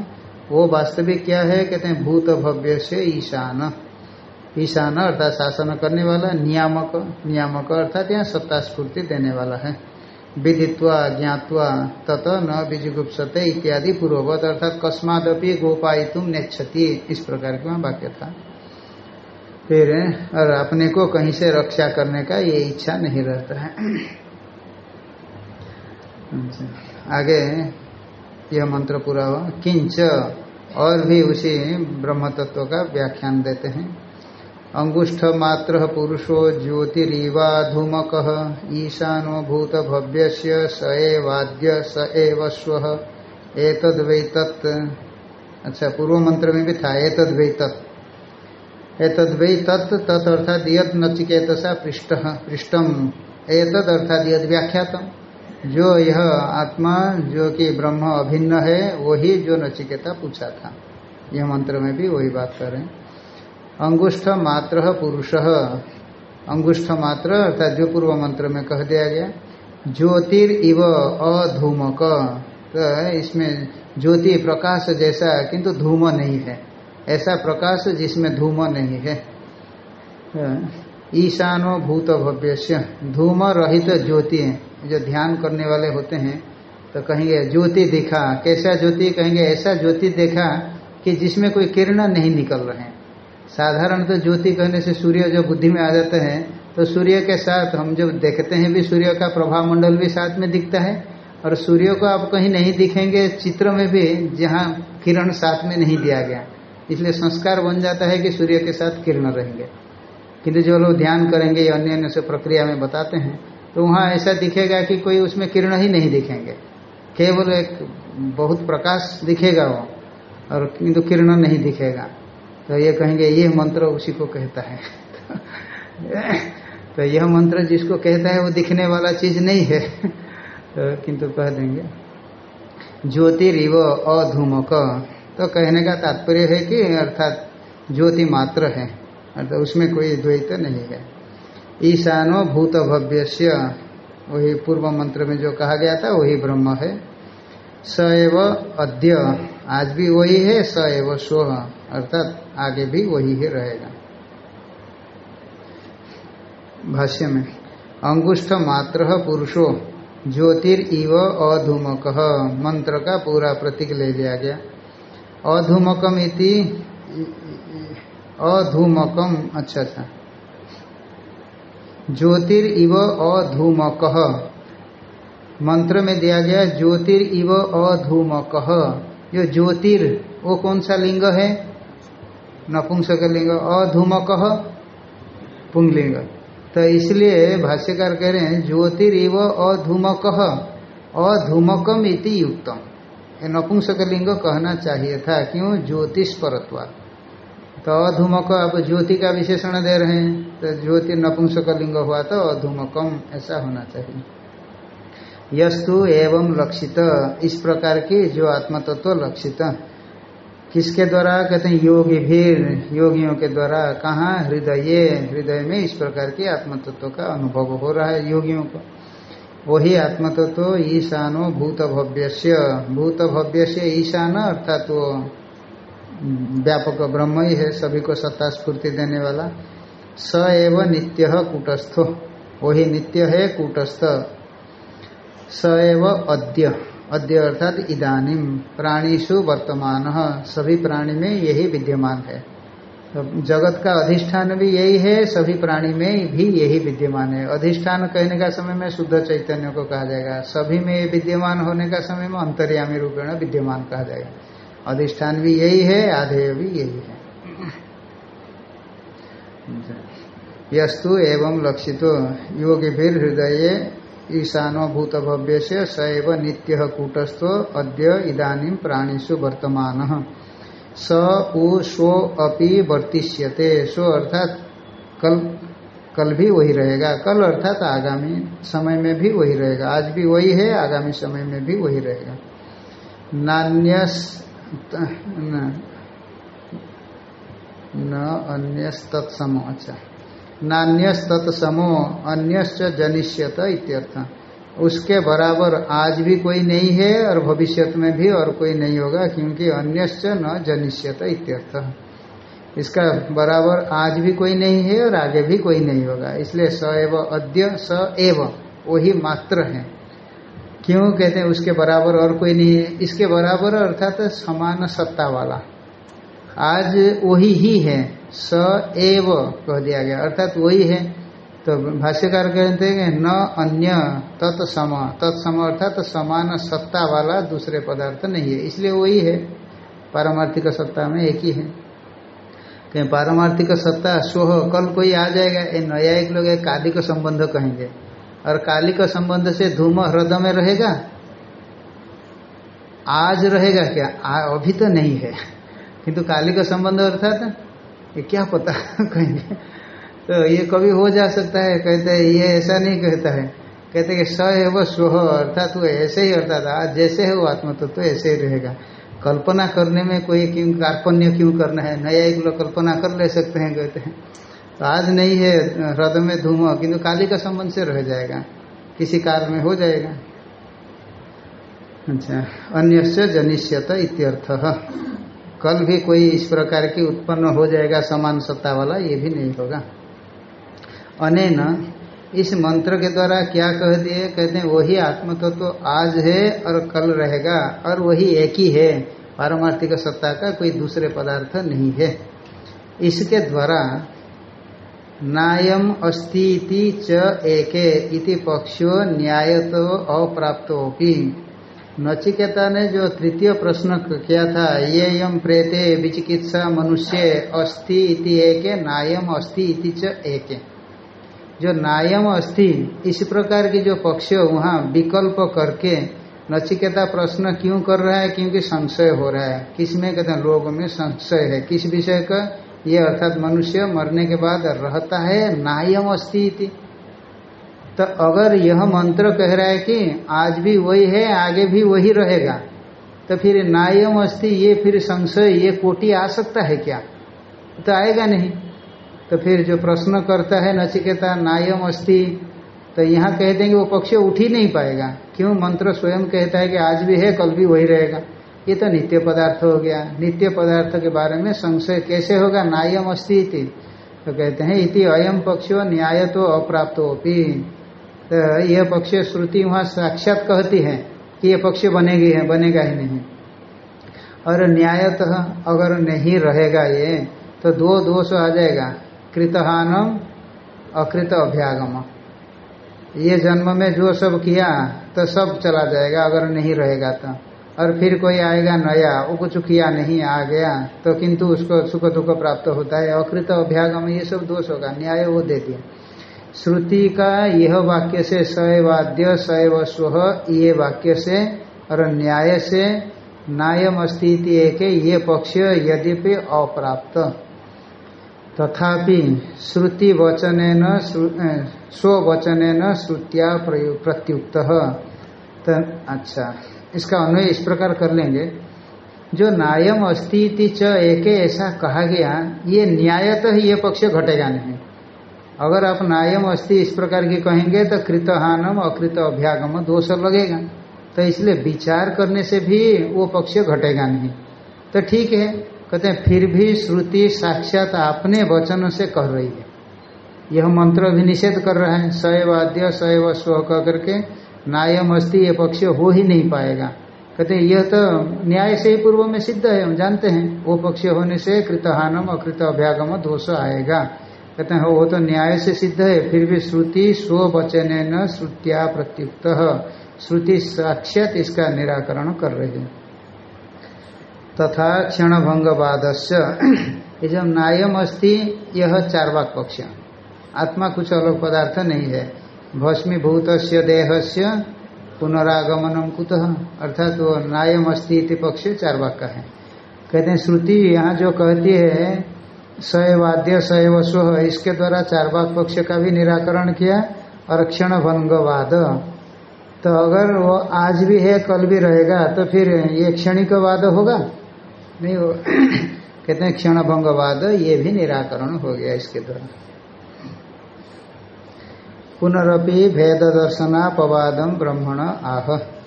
वो वास्तविक क्या है? कहते हैं भूत भव्य से ईशान। ईशान अर्थात शासन करने वाला, नियामक नियामक अर्थात यहाँ सत्ता स्फूर्ति देने वाला है। विदित्वा, ज्ञातवा, तत न बीजगुप्सते इत्यादि पूर्ववत, अर्थात कस्मादपि गोपाई तुम इस प्रकार का वाक्य था। फिर, और अपने को कहीं से रक्षा करने का ये इच्छा नहीं रहता है। आगे यह मंत्र पूरा हुआ। किंच, और भी उसी ब्रह्म तत्व का व्याख्यान देते हैं। अंगुष्ठ मात्र पुरुषो ज्योतिरीवा धूमक ईशानो भूत भव्य स एवाद्य स एव स्व। एतद अच्छा पूर्व मंत्र में भी था एतद वै तत् एतद वै तत् तत् यद नचिकेतसा पृष्ठ, पृष्ठम। एतद अर्थात यद व्याख्यातम। जो यह आत्मा, जो कि ब्रह्म अभिन्न है, वही जो नचिकेता पूछा था। यह मंत्र में भी वही बात कर रहे हैं। अंगुष्ठ मात्र पुरुष। अंगुष्ठ मात्र, अर्थात जो पूर्व मंत्र में कह दिया गया, ज्योतिर इव अधूमक। तो इसमें ज्योति प्रकाश जैसा, किंतु धूम नहीं है। ऐसा प्रकाश जिसमें धूम नहीं है। ईशानो भूत भव्य धूम रहित तो ज्योति जो ध्यान करने वाले होते हैं तो कहेंगे, ज्योति दिखा। कैसा ज्योति? कहेंगे, ऐसा ज्योति देखा कि जिसमें कोई किरण नहीं निकल रहे हैं। साधारण तो ज्योति कहने से सूर्य जो बुद्धि में आ जाते हैं तो सूर्य के साथ हम जब देखते हैं भी, सूर्य का प्रभाव मंडल भी साथ में दिखता है। और सूर्य को आप कहीं नहीं दिखेंगे, चित्र में भी जहाँ किरण साथ में नहीं दिया गया। इसलिए संस्कार बन जाता है कि सूर्य के साथ किरण रहेंगे। किंतु जो लोग ध्यान करेंगे अन्य अन्य से प्रक्रिया में बताते हैं तो वहाँ ऐसा दिखेगा कि कोई उसमें किरण ही नहीं दिखेंगे। केवल एक बहुत प्रकाश दिखेगा वो, और किंतु किरण नहीं दिखेगा। तो ये कहेंगे ये मंत्र उसी को कहता है। तो यह मंत्र जिसको कहता है, वो दिखने वाला चीज़ नहीं है। तो किंतु कह देंगे, ज्योतिरिव अधूमक। तो कहने का तात्पर्य है कि, अर्थात ज्योति मात्र है, अर्थात उसमें कोई द्वैत नहीं है। ईशानो भूत भव्य वही पूर्व मंत्र में जो कहा गया था, वही ब्रह्म है। स एव अद्य, आज भी वही है, स एव स्व। अर्थात आगे भी वही ही रहेगा। भाष्य में, अंगुष्ठ मात्र पुरुषो ज्योतिर्व अधूमक, मंत्र का पूरा प्रतीक ले लिया गया। अधूमकम इति, अधूमकम अच्छा अच्छा। ज्योतिर्व अधूमक, मंत्र में दिया गया, ज्योतिर इव अधूमक। जो ज्योतिर, वो कौन सा लिंग है? नपुंसक लिंग अधूमक पुंगलिंग तो इसलिए भाष्यकार कह रहे हैं ज्योतिर इव अधूमक अधूमकम इति युक्तम। ये नपुंसक लिंग कहना चाहिए था, क्यों? ज्योतिष परत्वा तो अधूमक आप ज्योति का विशेषण दे रहे हैं तो ज्योति नपुंसक लिंग हुआ तो अधूमकम ऐसा होना चाहिए। यस्तु एवं लक्षित, इस प्रकार की जो आत्म तत्व लक्षित। किसके द्वारा? कहते हैं, योगी भीड़ योगियों के द्वारा। कहाँ? हृदय। हृदय में इस प्रकार की आत्म तत्व का अनुभव हो रहा है योगियों को। वही आत्म तत्व ईशानो भूत भव्य भूत भव्य से ईशान अर्थात वो व्यापक ब्रह्म ही है, सभी को सत्ता स्फूर्ति देने वाला। स एव नित्य कूटस्थो। वही नित्य है कूटस्थ। सएव अद्य। अद्य अर्थात इदानिम प्राणीशु वर्तमान, सभी प्राणी में यही विद्यमान है। तो जगत का अधिष्ठान भी यही है, सभी प्राणी में भी यही विद्यमान है। अधिष्ठान कहने का समय में शुद्ध चैतन्य को कहा जाएगा। सभी में विद्यमान होने का समय में अंतर्यामी रूपेण विद्यमान कहा जाएगा। अधिष्ठान भी यही है, आधेय भी यही है। यस्तु एवं लक्षित योगी भी हृदय ईशानो भूत भव्य से सैव नित्य कूटस्थो अद्य इदानीम प्राणीषु वर्तमान। स, उ, स्व अपि वर्तिष्यते। सो अर्थात कल कल भी वही रहेगा। कल अर्थात आगामी समय में भी वही रहेगा। आज भी वही है, आगामी समय में भी वही रहेगा। नान्य न अन्य तत्सम अच्छा नान्यस तत्समो अन्यश्च जनिष्यत इत्यर्थ। उसके बराबर आज भी कोई नहीं है और भविष्य में भी और कोई नहीं होगा, क्योंकि अन्यश्च न जनिष्यत इत्यर्थ। इसका बराबर आज भी कोई नहीं है और आगे भी कोई नहीं होगा। इसलिए स एव अद्य, स एव, वही मात्र है। क्यों कहते हैं उसके बराबर और कोई नहीं है? इसके बराबर अर्थात समान सत्ता वाला। आज वही ही है, स एव कह दिया गया। अर्थात वही है। तो भाष्यकार कहते हैं न अन्य तत्सम तत्सम अर्थात समान सत्ता वाला दूसरे पदार्थ नहीं है। इसलिए वही है। पारमार्थिक सत्ता में एक ही है। कहीं पारमार्थिक सत्ता स्व कल कोई आ जाएगा, ये नया एक लोग काली का संबंध कहेंगे। और काली का संबंध से धूम हृदय में रहेगा? आज रहेगा क्या? अभी तो नहीं है। किंतु काली का संबंध अर्थात ये क्या पता कहेंगे तो ये कभी हो जा सकता है, कहते हैं, ये ऐसा नहीं कहता है। कहते कि स है वो स्व, अर्थात वो ऐसे ही, अर्थात आज जैसे है वो आत्मा तत्व तो ऐसे ही रहेगा। कल्पना करने में कोई क्यों, कार्पण्य क्यों करना है? नया एक लोग कल्पना कर ले सकते हैं, कहते हैं। तो आज नहीं है, हृदय में धूम, किंतु काली का संबंध से रह जाएगा। किसी काल में हो जाएगा। अच्छा अन्य जनिष्यत इत्यर्थ। कल भी कोई इस प्रकार की उत्पन्न हो जाएगा समान सत्ता वाला, ये भी नहीं होगा। अनेन इस मंत्र के द्वारा क्या कह दिए? कहते हैं, वही आत्म तो आज है और कल रहेगा, और वही एक ही है। पारमार्थिक सत्ता का कोई दूसरे पदार्थ नहीं है। इसके द्वारा, नायम अस्ती च एके इति पक्षो न्याय तो अप्राप्तोपि नचिकेता ने जो तृतीय प्रश्न किया था ये यम प्रेते विचिकित्सा मनुष्य अस्थि इति एके नायम अस्थि इति च एके। जो नायम अस्थि इस प्रकार की जो पक्ष वहाँ विकल्प करके नचिकेता प्रश्न क्यों कर रहा है, क्योंकि संशय हो रहा है। किसमें कहते हैं, लोग में संशय है। किस विषय का? ये अर्थात मनुष्य मरने के बाद रहता है नायम अस्थि तो अगर यह मंत्र कह रहा है कि आज भी वही है, आगे भी वही रहेगा तो फिर नायम अस्थि, ये फिर संशय, ये कोटि आ सकता है क्या? तो आएगा नहीं। तो फिर जो प्रश्न करता है नचिकेता, नायम अस्थि तो यहाँ कह देंगे वो पक्ष उठ ही नहीं पाएगा। क्यों? मंत्र स्वयं कहता है कि आज भी है, कल भी वही रहेगा। ये तो नित्य पदार्थ हो गया। नित्य पदार्थ के बारे में संशय कैसे होगा? नायम अस्थि तो कहते हैं, इति अयम पक्ष न्याय तो अप्राप्त होपी तो यह पक्ष श्रुति वहाँ साक्षात कहती है कि यह पक्ष बनेगी है बनेगा ही नहीं। और न्यायतः अगर नहीं रहेगा ये तो दो दोष आ जाएगा, कृतहानम, अकृत अभ्यागम। ये जन्म में जो सब किया तो सब चला जाएगा, अगर नहीं रहेगा तो। और फिर कोई आएगा नया, वो कुछ किया नहीं, आ गया तो किंतु उसको सुख दुख प्राप्त होता है। अकृत अभ्यागम, ये सब दोष होगा, न्याय वो दे दिया। श्रुति का यह वाक्य से सैवाद्य सैव स्व ये वाक्य से और न्याय से नायम अस्थिति एक, ये पक्ष यद्यपि अप्राप्त। तथापि श्रुति वचन स्ववचन श्रुतिया प्रत्युक्त। अच्छा इसका अन्वय इस प्रकार कर लेंगे। जो नायम अस्थिति च एक ऐसा कहा गया, ये न्यायत ही ये पक्ष घटेगा नहीं। अगर आप नायम अस्थि इस प्रकार की कहेंगे तो कृतहानम अकृत अभ्यागम दोष लगेगा। तो इसलिए विचार करने से भी वो पक्ष घटेगा नहीं। तो ठीक है, कहते हैं, फिर भी श्रुति साक्षात अपने वचन से कह रही है। यह मंत्र भी निषेध कर रहा है, सैव आद्य, सैव स्व कह करके नायम अस्थि ये पक्ष हो ही नहीं पाएगा। कहते हैं, यह तो न्याय से ही पूर्व में सिद्ध है, हम जानते हैं, वो पक्ष होने से कृतहानम अकृत अभ्यागम दोष आएगा। कहते हैं वो तो न्याय से सिद्ध है, फिर भी श्रुति स्व वचन श्रुतिया प्रत्युक्त श्रुति साक्षात इसका निराकरण कर रही है। तथा क्षण भंगवाद ये जब नायम अस्ति, यह चारवाक पक्ष आत्मा कुछ अलग पदार्थ नहीं है। भस्मीभूत देह से पुनरागमनम कुतः। अर्थात वो नायम इति पक्ष चारवाक का है। कहते हैं, श्रुति यहाँ जो कहती है सयवाद्य सयव स्व। इसके द्वारा चारवाक पक्ष का भी निराकरण किया और क्षण भंगवाद। तो अगर वो आज भी है, कल भी रहेगा तो फिर ये क्षणिक वाद होगा? नहीं हो कहते हैं क्षण भंगवाद, ये भी निराकरण हो गया इसके द्वारा। पुनरपि भेद दर्शनापवादम ब्रह्मण आह।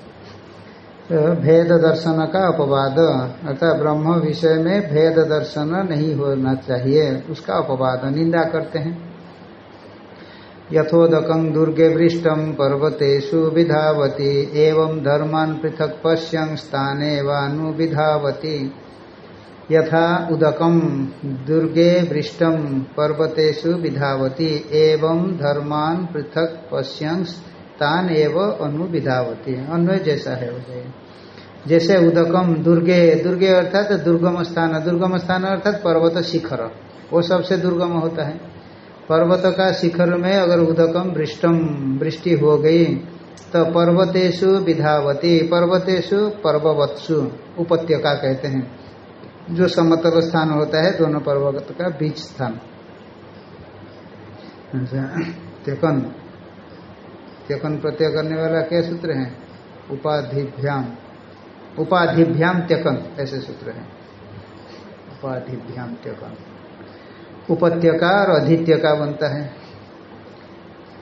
भेद दर्शन का अपवाद। अर्थात ब्रह्म विषय में भेद दर्शन नहीं होना चाहिए। उसका अपवाद, निंदा करते हैं। यथोदकं दुर्गे वृष्टम पर्वतेषु विधावती। एवं धर्मान पृथक पश्यं स्थाने वानुविधावती यथा उदकम दुर्गे वृष्टम पर्वतेषु विधावती। एवं धर्मान पृथक पश्यंस तान एव अनुविधावती अन्वय जैसा है वो जैसे उदकम दुर्गे दुर्गे अर्थात दुर्गम स्थान दुर्गम स्थान अर्थात पर्वत शिखर। वो सबसे दुर्गम होता है। पर्वत का शिखर में अगर उदकम वृष्टम, वृष्टि हो गई तो पर्वतेशु विधावती पर्वतेशु पर्ववत्सु उपत्यका कहते हैं। जो समतल स्थान होता है, दोनों पर्वत का बीच स्थान। त्यकन त्यकन प्रत्यय करने वाला क्या सूत्र है? उपाधिभ्याम। उपाधिभ्याम त्यकन, ऐसे सूत्र है। उपाधिभ्याम त्यकन। उपत्यका और अधित्यका बनता है।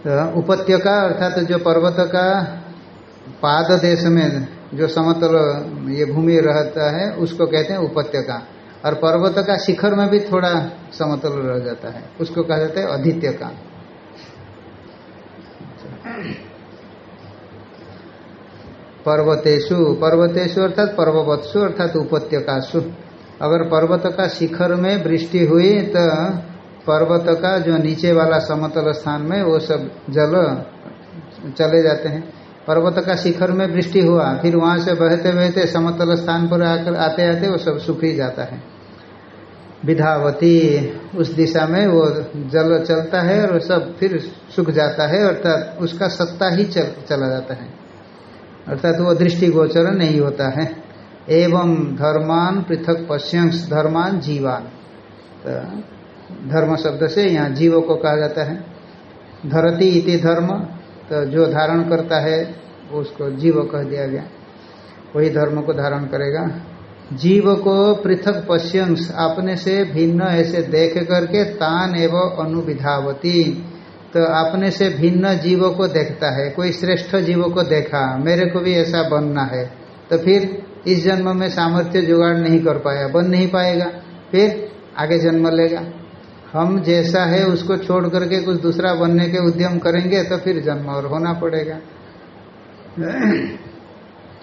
तो उपत्यका अर्थात तो जो पर्वत का पाद देश में जो समतल ये भूमि रहता है, उसको कहते हैं उपत्यका। और पर्वत का शिखर में भी थोड़ा समतल रह जाता है। उसको कहा जाता है अधित्य का पर्वतेशु पर्वतेशु अर्थात पर्ववत्सु अर्थात उपत्यकासु अगर पर्वत का शिखर में वृष्टि हुई तो पर्वत का जो नीचे वाला समतल स्थान में वो सब जल चले जाते हैं। पर्वत का शिखर में वृष्टि हुआ, फिर वहाँ से बहते बहते समतल स्थान पर आकर आते आते वो सब सूख ही जाता है। विधावती उस दिशा में वो जल चलता है और सब फिर सूख जाता है अर्थात उसका सत्ता ही चल, चला जाता है। अर्थात वो दृष्टिगोचर नहीं होता है। एवं धर्मान पृथक पश्यंश धर्मान जीवान। तो धर्म शब्द से यहाँ जीव को कहा जाता है। धरती इति धर्म तो जो धारण करता है उसको जीव कह दिया गया। वही धर्म को धारण करेगा। जीव को पृथक पश्यंश अपने से भिन्न ऐसे देख करके तान एवं अनुविधावती। तो अपने से भिन्न जीवों को देखता है, कोई श्रेष्ठ जीवों को देखा, मेरे को भी ऐसा बनना है। तो फिर इस जन्म में सामर्थ्य जुगाड़ नहीं कर पाया, बन नहीं पाएगा, फिर आगे जन्म लेगा। हम जैसा है उसको छोड़ करके कुछ दूसरा बनने के उद्यम करेंगे तो फिर जन्म और होना पड़ेगा।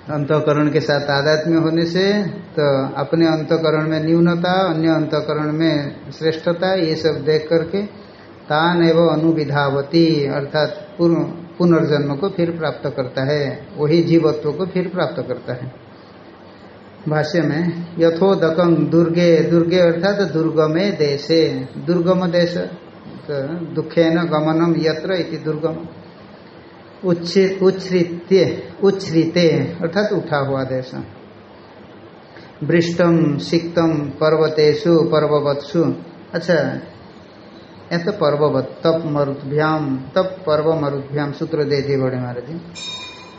अंतकरण के साथ आध्यात्म्य होने से तो अपने अंतकरण में न्यूनता, अन्य अंतकरण में श्रेष्ठता, ये सब देख करके तान एवं अनुविधावती, अर्थात पुनर्जन्म को फिर प्राप्त करता है। वही जीवत्व को फिर प्राप्त करता है। भाष्य में यथोदकम दुर्गे दुर्गे अर्थात दुर्गमे देशे। दुर्गम देश तो न गमनम यत्र इति दुर्गम। उच्छ्रित्य, उच्छ्रिते, अर्थात उठा हुआ देश। वृष्टम सिक्तम पर्वतेशु पर्ववत्सु। अच्छा ये तो पर्ववत, तप मरुद्भ्याम तप पर्व मरुद्भ्याम सूत्र दे दिए बड़े महाराज जी।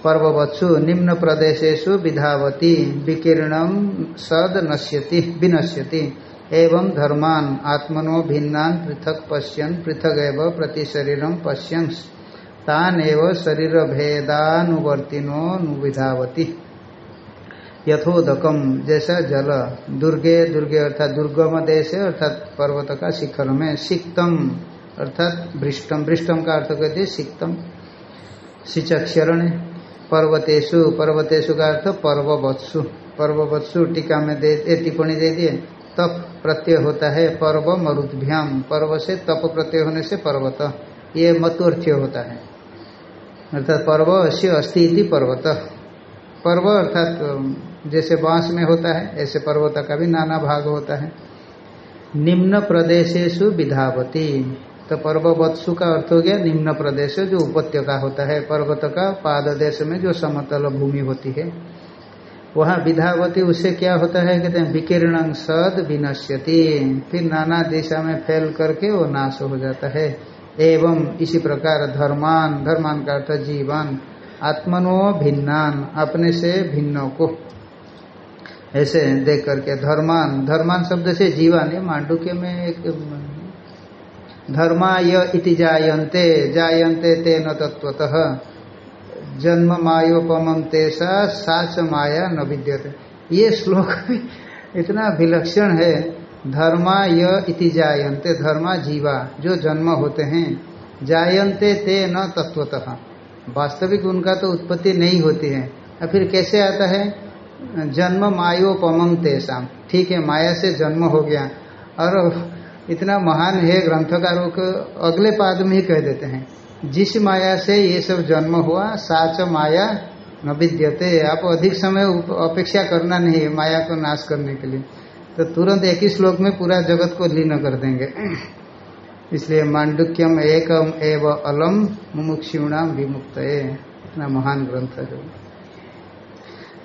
पर्ववत्सु, निम्न प्रदेशेशु विधावती विकीर्णम सद नश्यति, विनश्यति। एवं धर्मान, आत्मनो भिन्नान, पृथक पश्यन पृथक एव प्रति शरीरम पश्यन तान एव शरीर भेदानुवर्तिनो विधावती यथोदकम जैसा जल, दुर्गे दुर्गे अर्थात दुर्गम देश, अर्थात पर्वत का शिखर में सिक्तम, अर्थात भृष्टम भृष्टम का अर्थ कहते सिक्तम। सिचक्षरण पर्वतेशु पर्वतेशु का अर्थ पर्ववत्सु। पर्ववत्सु टीका में दे टिप्पणी दे दिए। तप प्रत्यय होता है पर्व मरुद्भ्याम पर्व से तप प्रत्यय होने से पर्वत। ये मतुर्थ्य होता है। अर्थात पर्व अश्य अस्ति पर्वत। पर्व अर्थात जैसे बाँस में होता है, ऐसे पर्वत का भी नाना भाग होता है। निम्न प्रदेशेशु विधावती। तो पर्ववत्सु का अर्थ हो गया निम्न प्रदेश, जो उपत्यका होता है। पर्वत का पाद देश में जो समतल भूमि होती है। वहाँ विधावती उससे क्या होता है? कहते हैं, विकीर्ण सद विनश्यति। फिर नाना दिशा में फैल करके वो नाश हो जाता है। एवं इसी प्रकार धर्मान धर्मान का अर्थ जीवन, आत्मनो भिन्नान, अपने से भिन्नों को। ऐसे देख करके धर्मान धर्मान शब्द से जीवन, ये मांडुक्य में एक, धर्मा इति जायन्ते जायन्ते ते न तत्वतः जन्म मायोपम तेसा साच माया न विद्यते। ये श्लोक इतना विलक्षण है धर्मा इति जायन्ते, धर्मा जीवा, जो जन्म होते हैं। जायन्ते ते न तत्वतः वास्तविक उनका तो उत्पत्ति नहीं होती है। और फिर कैसे आता है? जन्म मायोपमंग तेसाम ठीक है, माया से जन्म हो गया। और इतना महान है ग्रंथकारों को अगले पाद में ही कह देते हैं। जिस माया से ये सब जन्म हुआ, साच माया न विद्यते। आप अधिक समय अपेक्षा करना नहीं है माया को नाश करने के लिए। तो तुरंत एक ही श्लोक में पूरा जगत को लीन कर देंगे। इसलिए मांडुक्यम एकम एव अलम मुमुक्षुणाम विमुक्त इतना महान ग्रंथ है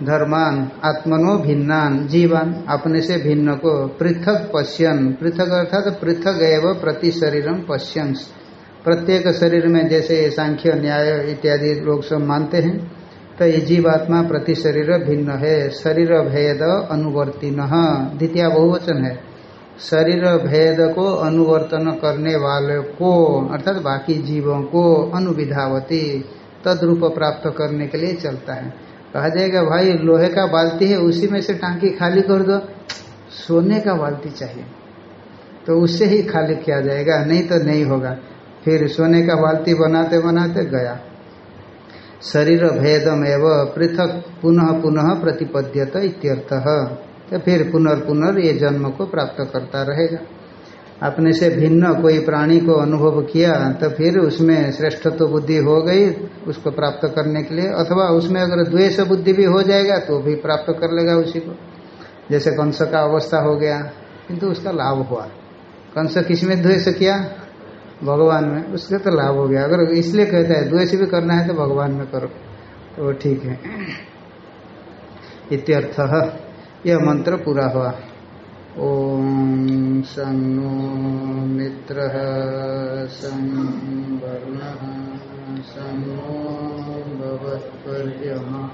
धर्मान, आत्मनो भिन्नान, जीवन, अपने से भिन्न को पृथक पश्यन, पृथक अर्थात पृथक एव प्रति शरीरम पश्यन। प्रत्येक शरीर में जैसे सांख्य, न्याय इत्यादि लोग सब मानते हैं तो ये जीवात्मा प्रति शरीर भिन्न है। शरीर भेद अनुवर्तिन। द्वितीय बहुवचन है। शरीर भेद को अनुवर्तन करने वाले को, अर्थात बाकी जीवों को अनुविधावती, तद्रूप प्राप्त करने के लिए चलता है। कहा जाएगा, भाई, लोहे का बाल्टी है, उसी में से टांकी खाली कर दो। सोने का बाल्टी चाहिए। तो उससे ही खाली किया जाएगा, नहीं तो नहीं होगा। फिर सोने का बाल्टी बनाते बनाते गया। शरीर भेदम एवं पृथक पुनः पुनः प्रतिपद्यत इत्यर्थ। तो फिर पुनर्पुनर ये जन्म को प्राप्त करता रहेगा। अपने से भिन्न कोई प्राणी को अनुभव किया तो फिर उसमें श्रेष्ठत्व तो बुद्धि हो गई उसको प्राप्त करने के लिए। अथवा उसमें अगर द्वेष बुद्धि भी हो जाएगा तो भी प्राप्त कर लेगा उसी को। जैसे कंस का अवस्था हो गया, किंतु उसका लाभ हुआ। कंस किसमें द्वेष किया? भगवान में, उससे तो लाभ हो गया। अगर इसलिए कहता है द्वेष भी करना है तो भगवान में करो। तो ठीक है। इत्यर्थ यह मंत्र पूरा हुआ। ओम सन्नो मित्र सन्नो भगवत्पर्यमा